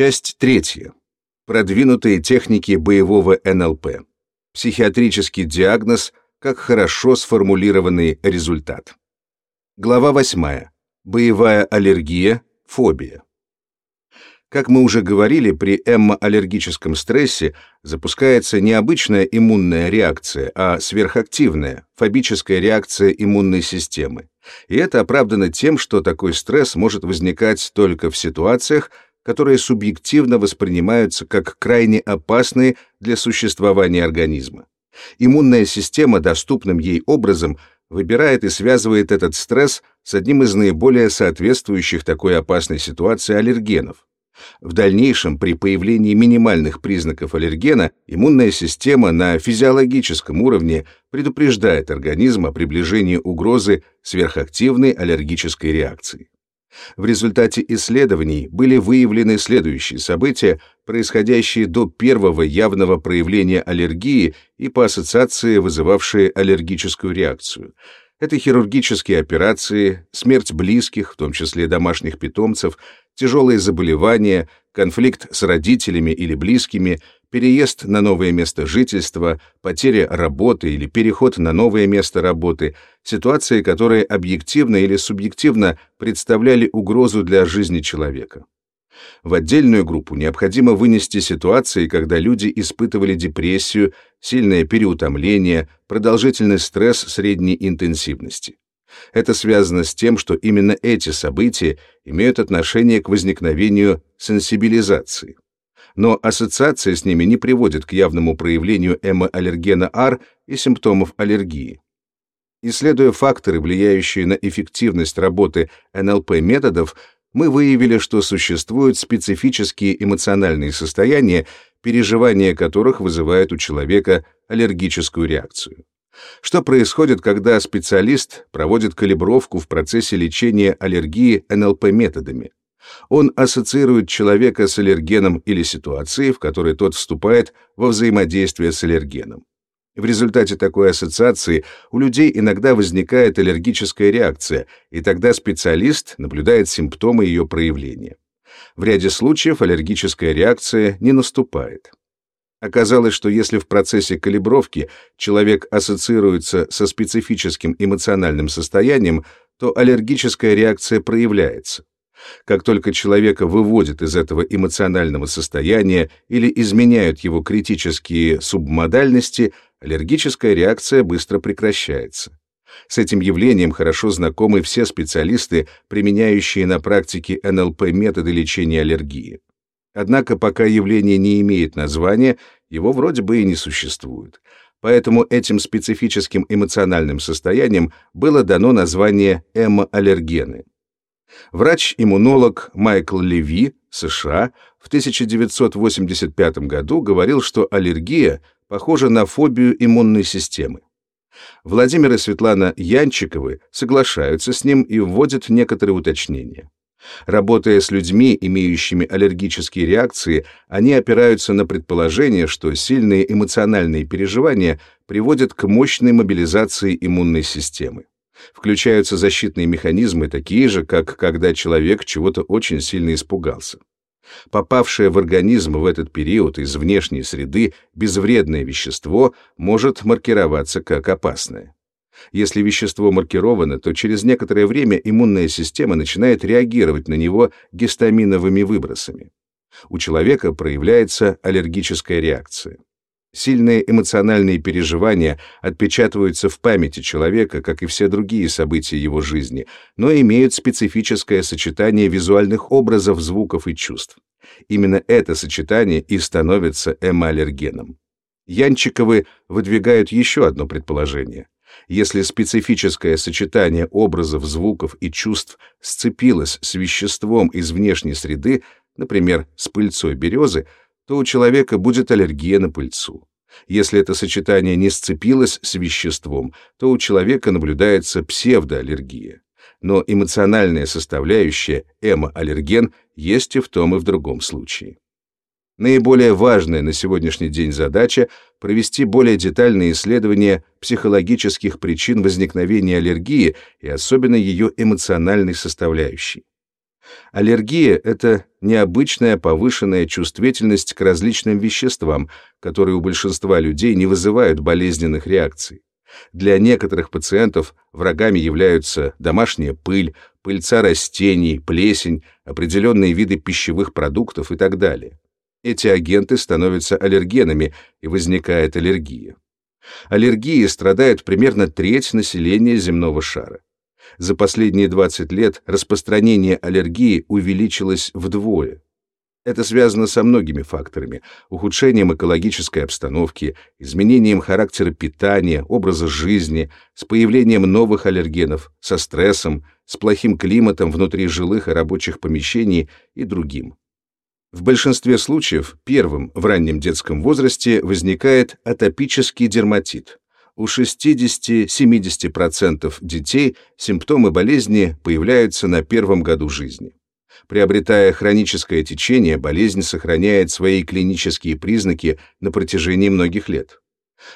Часть третья. Продвинутые техники боевого НЛП. Психиатрический диагноз как хорошо сформулированный результат. Глава 8. Боевая аллергия, фобия. Как мы уже говорили, при эммоаллергическом стрессе запускается не обычная иммунная реакция, а сверхактивная, фобическая реакция иммунной системы. И это оправдано тем, что такой стресс может возникать только в ситуациях, которые субъективно воспринимаются как крайне опасные для существования организма. Иммунная система доступным ей образом выбирает и связывает этот стресс с одним из наиболее соответствующих такой опасной ситуации аллергенов. В дальнейшем, при появлении минимальных признаков аллергена, иммунная система на физиологическом уровне предупреждает организм о приближении угрозы сверхактивной аллергической реакции. В результате исследований были выявлены следующие события, происходящие до первого явного проявления аллергии и по ассоциации вызывавшие аллергическую реакцию – это хирургические операции, смерть близких, в том числе домашних питомцев, тяжелые заболевания, конфликт с родителями или близкими, переезд на новое место жительства, потеря работы или переход на новое место работы, ситуации, которые объективно или субъективно представляли угрозу для жизни человека. В отдельную группу необходимо вынести ситуации, когда люди испытывали депрессию, сильное переутомление, продолжительный стресс средней интенсивности. Это связано с тем, что именно эти события имеют отношение к возникновению сенсибилизации. Но ассоциация с ними не приводит к явному проявлению эмоаллергена R и симптомов аллергии. Исследуя факторы, влияющие на эффективность работы НЛП-методов, мы выявили, что существуют специфические эмоциональные состояния, переживания которых вызывают у человека аллергическую реакцию. Что происходит, когда специалист проводит калибровку в процессе лечения аллергии НЛП-методами? Он ассоциирует человека с аллергеном или ситуацией, в которой тот вступает во взаимодействие с аллергеном. В результате такой ассоциации у людей иногда возникает аллергическая реакция, и тогда специалист наблюдает симптомы ее проявления. В ряде случаев аллергическая реакция не наступает. Оказалось, что если в процессе калибровки человек ассоциируется со специфическим эмоциональным состоянием, то аллергическая реакция проявляется. Как только человека выводят из этого эмоционального состояния или изменяют его критические субмодальности, аллергическая реакция быстро прекращается. С этим явлением хорошо знакомы все специалисты, применяющие на практике НЛП методы лечения аллергии. Однако пока явление не имеет названия, его вроде бы и не существует. Поэтому этим специфическим эмоциональным состоянием было дано название эмоаллергены. Врач-иммунолог Майкл Леви, США, в 1985 году говорил, что аллергия похожа на фобию иммунной системы. Владимир и Светлана Янчиковы соглашаются с ним и вводят некоторые уточнения. Работая с людьми, имеющими аллергические реакции, они опираются на предположение, что сильные эмоциональные переживания приводят к мощной мобилизации иммунной системы. Включаются защитные механизмы, такие же, как когда человек чего-то очень сильно испугался. Попавшее в организм в этот период из внешней среды безвредное вещество может маркироваться как опасное. Если вещество маркировано, то через некоторое время иммунная система начинает реагировать на него гистаминовыми выбросами. У человека проявляется аллергическая реакция. Сильные эмоциональные переживания отпечатываются в памяти человека, как и все другие события его жизни, но имеют специфическое сочетание визуальных образов, звуков и чувств. Именно это сочетание и становится эмоаллергеном. Янчиковы выдвигают еще одно предположение. Если специфическое сочетание образов, звуков и чувств сцепилось с веществом из внешней среды, например, с пыльцой березы, то у человека будет аллергия на пыльцу. Если это сочетание не сцепилось с веществом, то у человека наблюдается псевдоаллергия. Но эмоциональная составляющая эмоаллерген есть и в том, и в другом случае. Наиболее важная на сегодняшний день задача — провести более детальные исследования психологических причин возникновения аллергии и особенно ее эмоциональной составляющей. Аллергия — это необычная повышенная чувствительность к различным веществам, которые у большинства людей не вызывают болезненных реакций. Для некоторых пациентов врагами являются домашняя пыль, пыльца растений, плесень, определенные виды пищевых продуктов и так далее. Эти агенты становятся аллергенами, и возникает аллергия. Аллергией страдает примерно треть населения земного шара. За последние 20 лет распространение аллергии увеличилось вдвое. Это связано со многими факторами – ухудшением экологической обстановки, изменением характера питания, образа жизни, с появлением новых аллергенов, со стрессом, с плохим климатом внутри жилых и рабочих помещений и другим. В большинстве случаев первым в раннем детском возрасте возникает атопический дерматит. У 60-70% детей симптомы болезни появляются на первом году жизни. Приобретая хроническое течение, болезнь сохраняет свои клинические признаки на протяжении многих лет.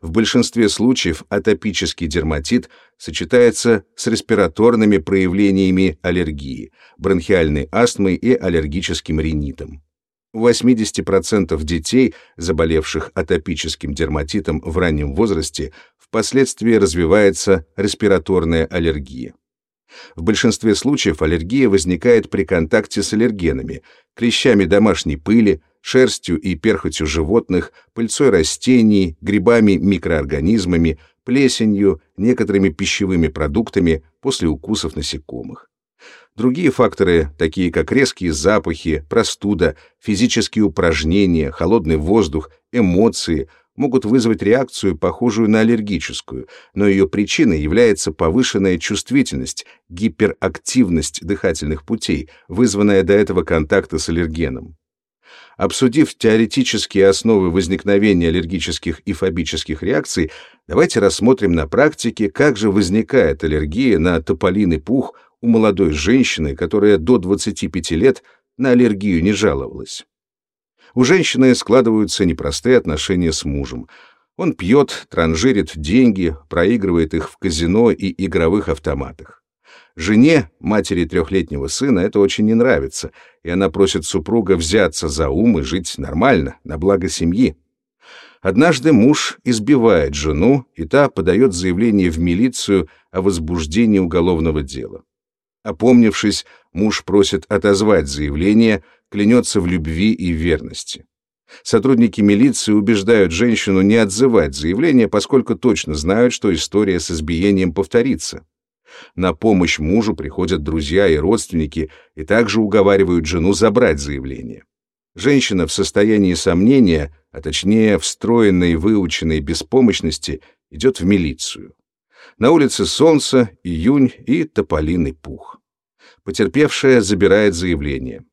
В большинстве случаев атопический дерматит сочетается с респираторными проявлениями аллергии, бронхиальной астмой и аллергическим ринитом. У 80% детей, заболевших атопическим дерматитом в раннем возрасте, впоследствии развивается респираторная аллергия. В большинстве случаев аллергия возникает при контакте с аллергенами, клещами домашней пыли, шерстью и перхотью животных, пыльцой растений, грибами-микроорганизмами, плесенью, некоторыми пищевыми продуктами после укусов насекомых. Другие факторы, такие как резкие запахи, простуда, физические упражнения, холодный воздух, эмоции, могут вызвать реакцию, похожую на аллергическую, но ее причиной является повышенная чувствительность, гиперактивность дыхательных путей, вызванная до этого контакта с аллергеном. Обсудив теоретические основы возникновения аллергических и фобических реакций, давайте рассмотрим на практике, как же возникает аллергия на тополиный пух у молодой женщины, которая до 25 лет на аллергию не жаловалась. У женщины складываются непростые отношения с мужем. Он пьет, транжирит деньги, проигрывает их в казино и игровых автоматах. Жене, матери трехлетнего сына, это очень не нравится, и она просит супруга взяться за ум и жить нормально, на благо семьи. Однажды муж избивает жену, и та подает заявление в милицию о возбуждении уголовного дела. Опомнившись, муж просит отозвать заявление, клянется в любви и верности. Сотрудники милиции убеждают женщину не отзывать заявление, поскольку точно знают, что история с избиением повторится. На помощь мужу приходят друзья и родственники и также уговаривают жену забрать заявление. Женщина в состоянии сомнения, а точнее встроенной выученной беспомощности, идет в милицию. На улице солнце, июнь и тополиный пух. Потерпевшая забирает заявление.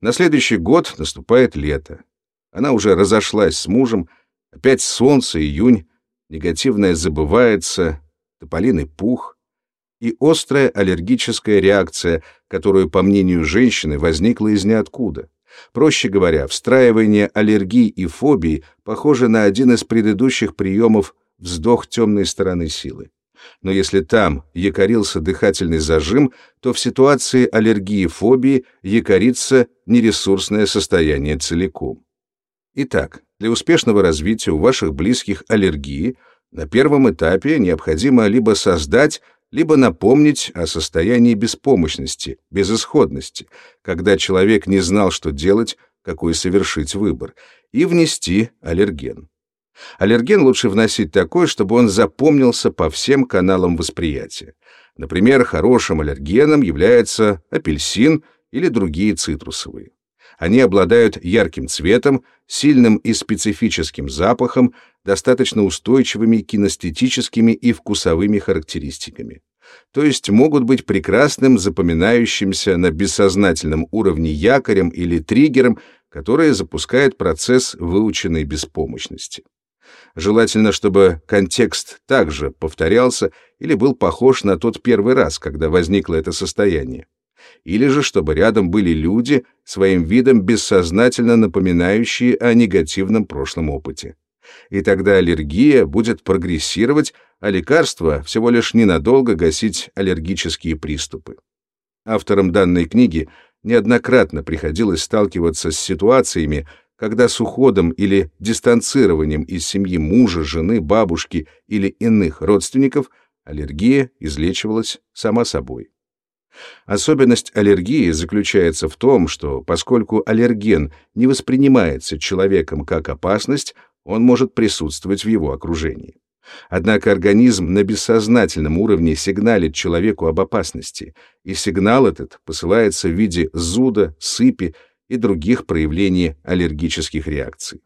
На следующий год наступает лето. Она уже разошлась с мужем, опять солнце, июнь, негативное забывается, тополиный пух и острая аллергическая реакция, которую, по мнению женщины, возникла из ниоткуда. Проще говоря, встраивание аллергии и фобий похоже на один из предыдущих приемов вздох темной стороны силы. Но если там якорился дыхательный зажим, то в ситуации аллергии-фобии якорится нересурсное состояние целиком. Итак, для успешного развития у ваших близких аллергии на первом этапе необходимо либо создать, либо напомнить о состоянии беспомощности, безысходности, когда человек не знал, что делать, какой совершить выбор, и внести аллерген. Аллерген лучше вносить такой, чтобы он запомнился по всем каналам восприятия. Например, хорошим аллергеном является апельсин или другие цитрусовые. Они обладают ярким цветом, сильным и специфическим запахом, достаточно устойчивыми кинестетическими и вкусовыми характеристиками. То есть могут быть прекрасным запоминающимся на бессознательном уровне якорем или триггером, который запускает процесс выученной беспомощности. Желательно, чтобы контекст также повторялся или был похож на тот первый раз, когда возникло это состояние. Или же, чтобы рядом были люди, своим видом бессознательно напоминающие о негативном прошлом опыте. И тогда аллергия будет прогрессировать, а лекарство всего лишь ненадолго гасить аллергические приступы. Автором данной книги неоднократно приходилось сталкиваться с ситуациями, когда с уходом или дистанцированием из семьи мужа, жены, бабушки или иных родственников аллергия излечивалась сама собой. Особенность аллергии заключается в том, что поскольку аллерген не воспринимается человеком как опасность, он может присутствовать в его окружении. Однако организм на бессознательном уровне сигналит человеку об опасности, и сигнал этот посылается в виде зуда, сыпи и других проявлений аллергических реакций.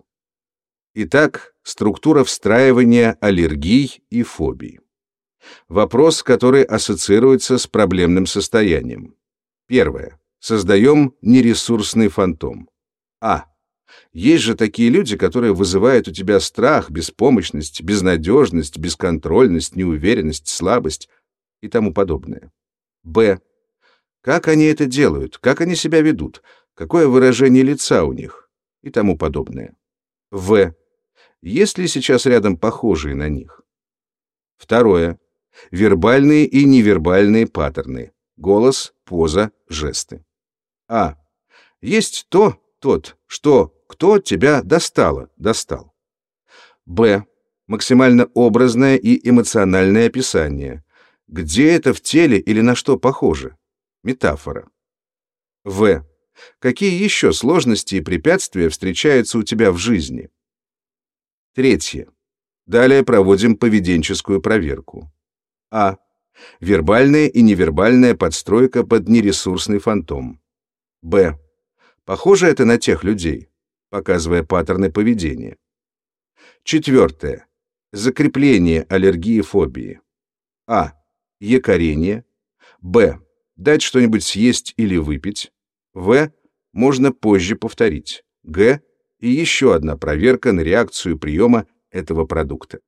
Итак, структура встраивания аллергий и фобий. Вопрос, который ассоциируется с проблемным состоянием. Первое. Создаем нересурсный фантом. А. Есть же такие люди, которые вызывают у тебя страх, беспомощность, безнадежность, бесконтрольность, неуверенность, слабость и тому подобное. Б. Как они это делают? Как они себя ведут? Какое выражение лица у них? И тому подобное. В. Есть ли сейчас рядом похожие на них? Второе. Вербальные и невербальные паттерны. Голос, поза, жесты. А. Есть то, тот, что, кто тебя достало, достал. Б. Максимально образное и эмоциональное описание. Где это в теле или на что похоже? Метафора. В. Какие еще сложности и препятствия встречаются у тебя в жизни? Третье. Далее проводим поведенческую проверку. А. Вербальная и невербальная подстройка под нересурсный фантом. Б. Похоже это на тех людей, показывая паттерны поведения. Четвертое. Закрепление аллергии фобии. А. Якорение. Б. Дать что-нибудь съесть или выпить. В. Можно позже повторить. Г. И еще одна проверка на реакцию приема этого продукта.